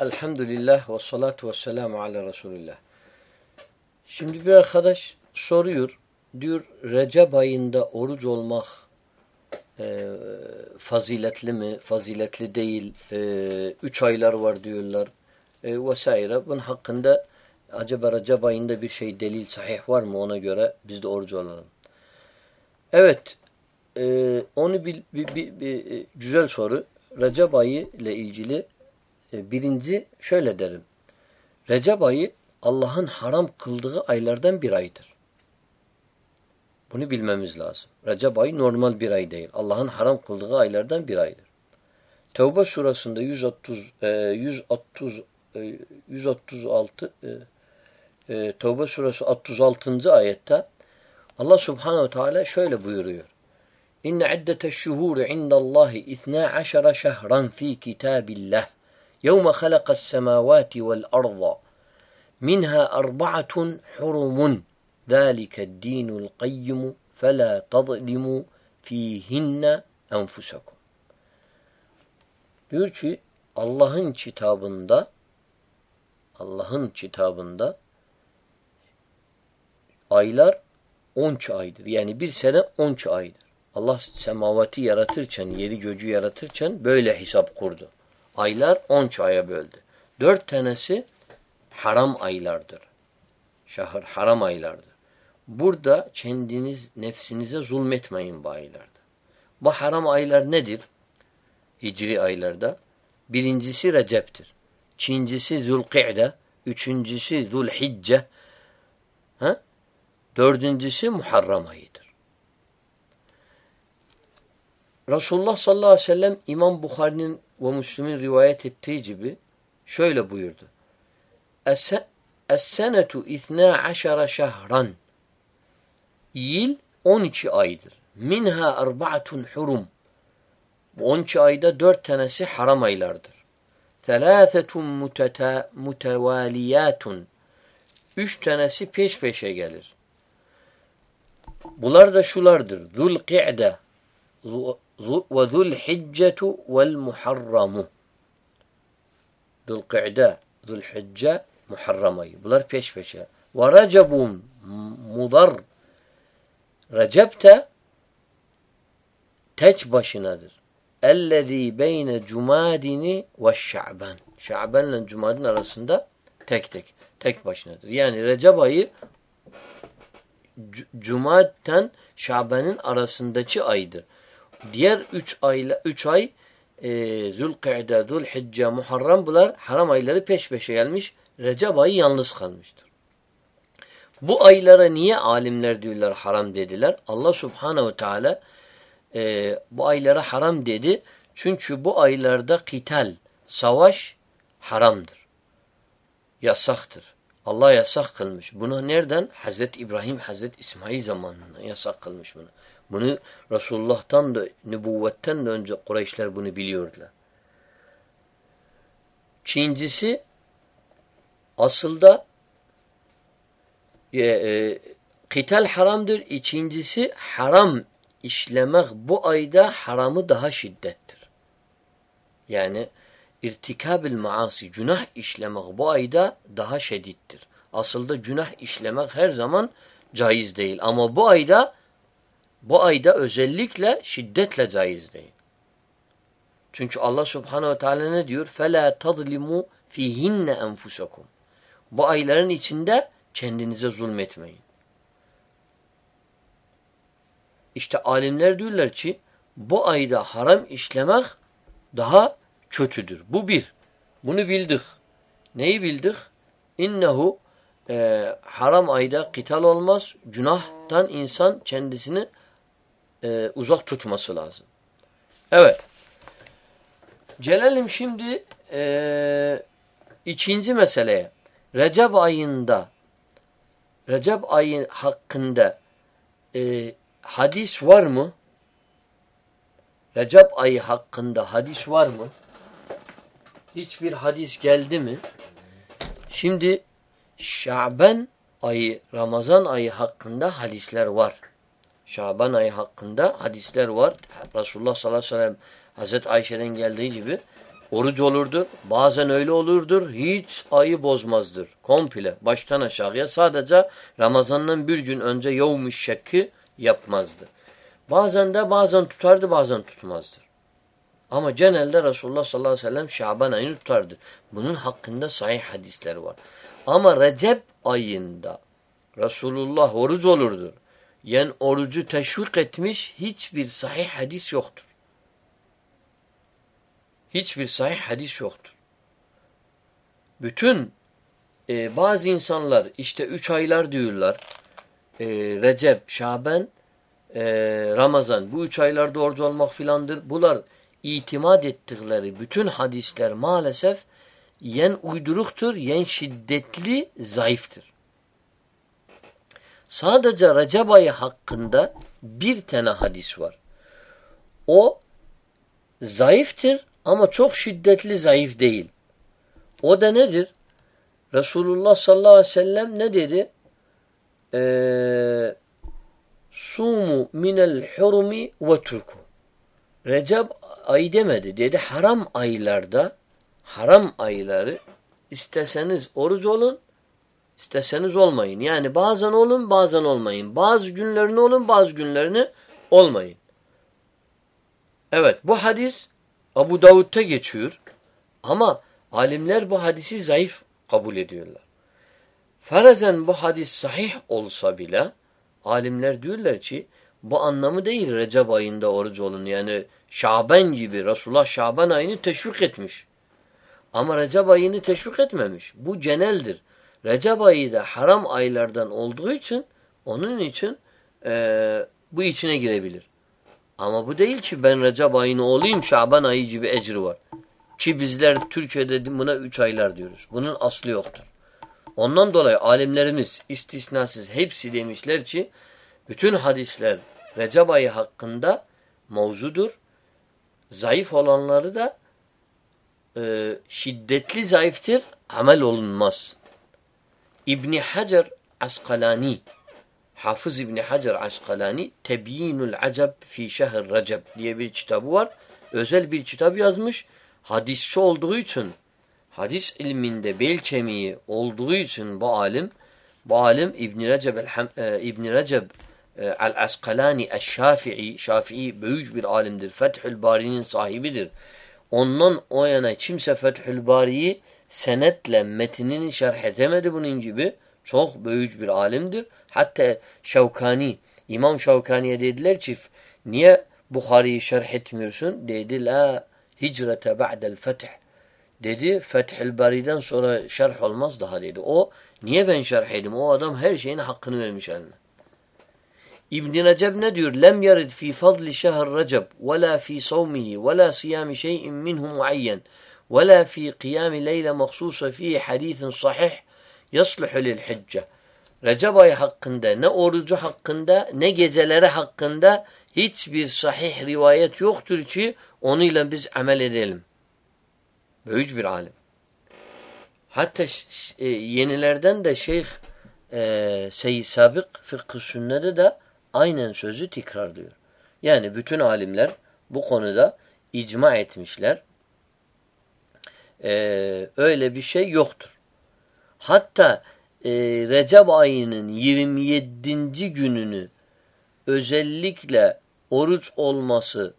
Elhamdülillah ve salatu ve selamu ala Resulillah. Şimdi bir arkadaş soruyor. Diyor Recep ayında oruç olmak e, faziletli mi? Faziletli değil. E, üç aylar var diyorlar. E, vesaire. Bunun hakkında acaba Recep ayında bir şey delil sahih var mı? Ona göre biz de oruç olalım. Evet. E, onu bir, bir, bir, bir güzel soru. Recep ayı ile ilgili e, birinci şöyle derim. Recep ayı Allah'ın haram kıldığı aylardan bir aydır. Bunu bilmemiz lazım. Recep ayı normal bir ay değil. Allah'ın haram kıldığı aylardan bir aydır. Tevbe surasında 130 130 136 Tevbe surası 36. ayette Allah Subhanahu Teala şöyle buyuruyor. İnne iddeteş şuhuri indallahi 12 şehran fi kitabillah. يوم خلق السماوات والأرض منها أربعة حرم ذلك الدين القيم فلا تظلموا fihinne enfusakum. Diyor ki Allah'ın kitabında Allah'ın kitabında aylar 12 aydır. Yani bir sene 12 aydır. Allah semavati yaratırken, yeri göcü yaratırken böyle hesap kurdu. Aylar 12 aya böldü. Dört tanesi haram aylardır. Şahır haram aylardır. Burada kendiniz nefsinize zulmetmeyin bu aylarda. Bu haram aylar nedir? Hicri aylarda. Birincisi Recep'tir. İkincisi Zülkı'de. Üçüncüsü Zülhicce. Ha? Dördüncüsü Muharram ayıdır. Resulullah sallallahu aleyhi ve sellem İmam Bukhari'nin ve Müslüm'ün rivayet ettiği gibi şöyle buyurdu. Es-senetu ithna aşara şehran. Yıl 12 aydır. Minha arba'atun hurum. Bu 12 ayda dört tanesi haram aylardır. Thelâthetun mutevaliyatun. Üç tanesi peş peşe gelir. Bunlar da şulardır. Zulqi'de ve zulhiccetu vel muharramu. Zulqa'de, zulhicce, muharram ayı. Bunlar peş peşe. Ve recebun mudar. Recep de teç başınadır. Ellezî beyne cumadini ve şa'ban. Şa'ban ile cumadin arasında tek tek. Tek başınadır. Yani Recep ayı Cuma'dan Şaban'ın arasındaki aydır. Diğer üç ayla üç ay e, Zülkı'de, Zülhicce, Muharrem bunlar haram ayları peş peşe gelmiş. Recep ayı yalnız kalmıştır. Bu aylara niye alimler diyorlar haram dediler? Allah Subhanahu Teala e, bu aylara haram dedi. Çünkü bu aylarda kital, savaş haramdır. Yasaktır. Allah yasak kılmış. Bunu nereden? Hazreti İbrahim, Hazreti İsmail zamanında yasak kılmış bunu. Bunu Resulullah'tan da nübüvvetten de önce Kureyşler bunu biliyordular. Çincisi aslında e, e, kital haramdır. İkincisi haram işlemek bu ayda haramı daha şiddettir. Yani irtikabil maasi, günah işlemek bu ayda daha şedittir. Aslında günah işlemek her zaman caiz değil. Ama bu ayda bu ayda özellikle şiddetle caiz değil. Çünkü Allah subhanehu ve teala ne diyor? فَلَا تَظْلِمُوا فِيهِنَّ أَنْفُسَكُمْ Bu ayların içinde kendinize zulmetmeyin. İşte alimler diyorlar ki bu ayda haram işlemek daha kötüdür. Bu bir. Bunu bildik. Neyi bildik? İnnehu e, haram ayda kital olmaz. Günahtan insan kendisini e, uzak tutması lazım. Evet. Gelelim şimdi e, ikinci meseleye. Recep ayında Recep ayı hakkında e, hadis var mı? Recep ayı hakkında hadis var mı? Hiçbir hadis geldi mi? Şimdi Şaban ayı, Ramazan ayı hakkında hadisler var. Şaban ayı hakkında hadisler var. Resulullah sallallahu aleyhi ve sellem Hazreti Ayşe'den geldiği gibi oruç olurdur. Bazen öyle olurdur. Hiç ayı bozmazdır. Komple baştan aşağıya sadece Ramazan'dan bir gün önce yevmiş şekki yapmazdı. Bazen de bazen tutardı bazen tutmazdır. Ama genelde Resulullah sallallahu aleyhi ve sellem Şaban ayını tutardı. Bunun hakkında sahih hadisler var. Ama Recep ayında Resulullah oruç olurdur. Yani orucu teşvik etmiş hiçbir sahih hadis yoktur. Hiçbir sahih hadis yoktur. Bütün e, bazı insanlar işte üç aylar diyorlar. E, Recep, Şaban, e, Ramazan. Bu üç aylarda oruç olmak filandır. Bunlar itimat ettikleri bütün hadisler maalesef yen uyduruktur, yen şiddetli, zayıftır. Sadece Recep ayı hakkında bir tane hadis var. O zayıftır ama çok şiddetli zayıf değil. O da nedir? Resulullah sallallahu aleyhi ve sellem ne dedi? Ee, Sumu minel hurumi ve turku. Recep ayı demedi. Dedi haram aylarda haram ayları isteseniz oruç olun, isteseniz olmayın. Yani bazen olun, bazen olmayın. Bazı günlerini olun, bazı günlerini olmayın. Evet bu hadis Abu Davud'ta geçiyor. Ama alimler bu hadisi zayıf kabul ediyorlar. Farazen bu hadis sahih olsa bile alimler diyorlar ki bu anlamı değil Recep ayında oruç olun. Yani Şaban gibi Resulullah Şaban ayını teşvik etmiş. Ama Recep ayını teşvik etmemiş. Bu geneldir. Recep ayı da haram aylardan olduğu için onun için e, bu içine girebilir. Ama bu değil ki ben Recep ayını olayım Şaban ayı gibi ecri var. Ki bizler Türkiye'de buna üç aylar diyoruz. Bunun aslı yoktur. Ondan dolayı alimlerimiz istisnasız hepsi demişler ki bütün hadisler Recep ayı hakkında mevzudur. Zayıf olanları da e, şiddetli zayıftır, amel olunmaz. İbni Hacer Askalani Hafız İbni Hacer Askalani Tebyinul Acab fi Şehr Recep diye bir kitabı var. Özel bir kitap yazmış. Hadisçi olduğu için hadis ilminde bel olduğu için bu alim bu alim İbn Recep e, İbn Recep e, el-Askalani eş-Şafii Şafii büyük bir alimdir. Fethül Bari'nin sahibidir. Ondan o yana kimse Fethül Bari'yi senetle metnini şerh edemedi bunun gibi. Çok büyük bir alimdir. Hatta Şevkani, İmam Şevkani'ye dediler ki niye Bukhari'yi şerh etmiyorsun? Dedi la hicrete ba'del feth. Dedi Fethül Bari'den sonra şerh olmaz daha dedi. O niye ben şerh edeyim? O adam her şeyin hakkını vermiş eline. İbn Recep ne diyor? Lem yarid fi fadli şehr Recep ve la fi savmihi ve la siyami şey'in minhu muayyen ve la fi qiyami leyle mahsusa fihi hadisin sahih yasluhu lil hicce. Recep ayı hakkında ne orucu hakkında ne geceleri hakkında hiçbir sahih rivayet yoktur ki onunla biz amel edelim. Büyük bir alim. Hatta e, yenilerden de Şeyh e, Seyyid Sabık Fıkhı Sünnet'de de aynen sözü tekrarlıyor. Yani bütün alimler bu konuda icma etmişler. Ee, öyle bir şey yoktur. Hatta e, Recep ayının 27. gününü özellikle oruç olması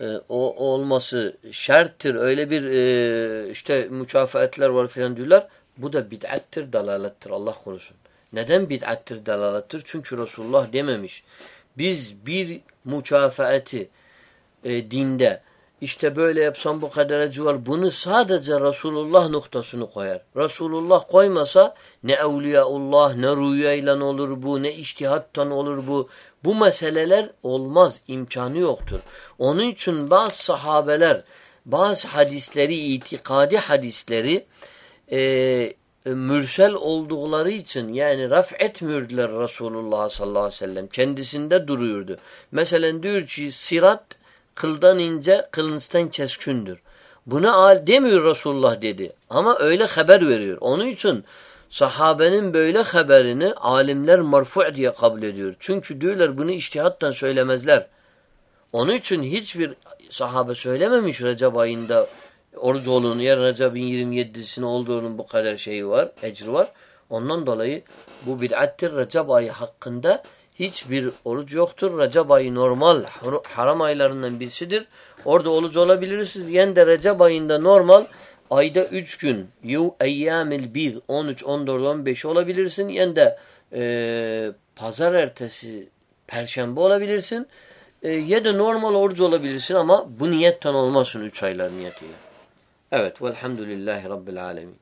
e, o olması şarttır. Öyle bir e, işte mükafatlar var filan diyorlar. Bu da bid'attir, dalalettir. Allah korusun. Neden bid'attir, dalalettir? Çünkü Resulullah dememiş. Biz bir mükafaati e, dinde işte böyle yapsam bu kadar acı var. Bunu sadece Resulullah noktasını koyar. Resulullah koymasa ne evliyaullah ne rüyayla olur bu ne iştihattan olur bu. Bu meseleler olmaz. imkanı yoktur. Onun için bazı sahabeler bazı hadisleri itikadi hadisleri e, mürsel oldukları için yani raf etmiyordular Resulullah sallallahu aleyhi ve sellem. Kendisinde duruyordu. Mesela diyor ki sirat kıldan ince, kılınçtan keskündür. Bunu al demiyor Resulullah dedi. Ama öyle haber veriyor. Onun için sahabenin böyle haberini alimler marfu' diye kabul ediyor. Çünkü diyorlar bunu iştihattan söylemezler. Onun için hiçbir sahabe söylememiş Recep ayında oruç olduğunu, yer Recep'in 27'sine olduğunun bu kadar şeyi var, ecri var. Ondan dolayı bu bid'attir. Recep ayı hakkında hiçbir oruç yoktur. Recep ayı normal haram aylarından birisidir. Orada oruç olabilirsiniz. Yen de Recep ayında normal ayda 3 gün yu eyyamil bir 13, 14, 15 olabilirsin. Yen de e, pazar ertesi perşembe olabilirsin. E, ya da normal oruç olabilirsin ama bu niyetten olmasın 3 aylar niyetiyle. Evet. Velhamdülillahi Rabbil alemin.